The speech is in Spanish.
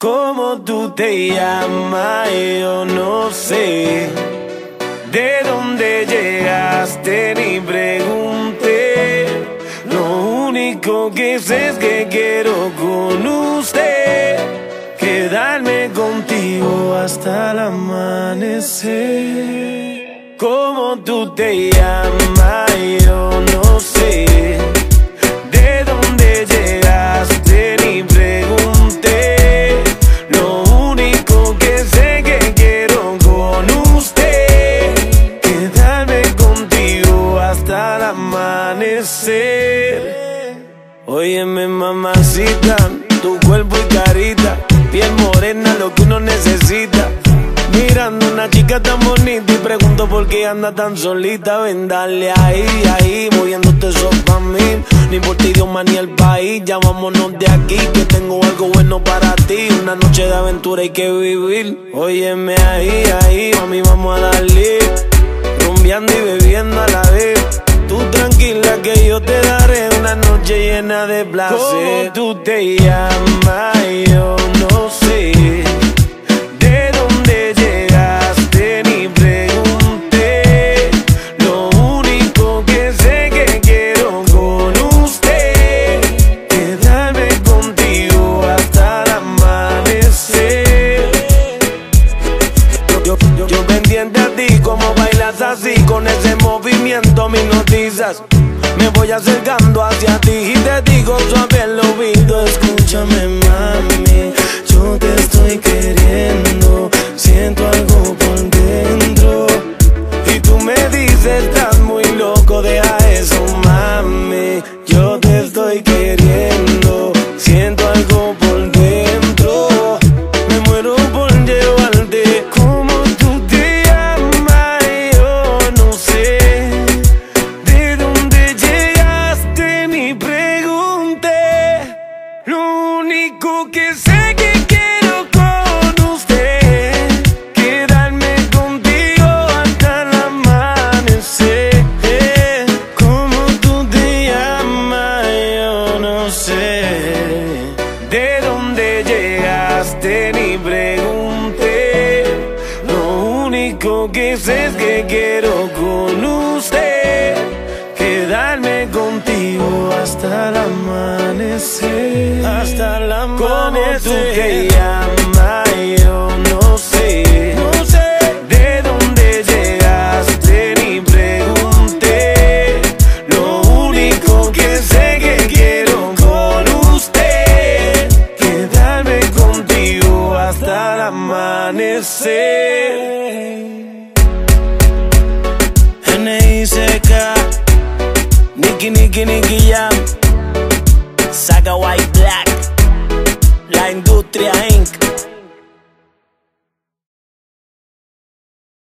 ¿Cómo tú te llamas? Yo no sé. ¿De dónde llegaste? Ni pregunté. Lo único que sé es que quiero con usted quedarme contigo hasta el amanecer. ¿Cómo tú te llamas? Yo no sé. Amanecer. Óyeme, mamacita, tu cuerpo y carita, piel morena, lo que uno necesita. Mirando una chica tan bonita y pregunto por qué anda tan solita. Ven, dale ahí, ahí, moviéndote eso pa' mí. Ni por ti, idioma ni el país, ya de aquí. Que tengo algo bueno para ti. Una noche de aventura hay que vivir. Óyeme ahí, ahí, mami, vamos a darle. Rumbeando y bebiendo a la tranquila que yo te daré una noche llena de placer. ¿Cómo tú te llamas? Yo Yo, pendiente a ti, como bailas así, con ese movimiento me noticias. Me voy acercando hacia ti y te digo suave el oído, escúchame mami, yo te estoy queriendo, siento algo por dentro. Y tú me dices, estás muy loco, deja eso Lo único que sé que quiero con usted quedarme contigo hasta el amanecer. Como tú te llamas, yo no sé de dónde llegaste ni pregunté. Lo único que sé es que quiero con Hasta el amanecer. ¿Cómo tú te llamas? Yo no sé. No sé de dónde llegaste ni pregunté. Lo único que sé que quiero con usted quedarme contigo hasta el amanecer. N.I.C.K. Nicky, Nicky, Nicky Jam Saga white black?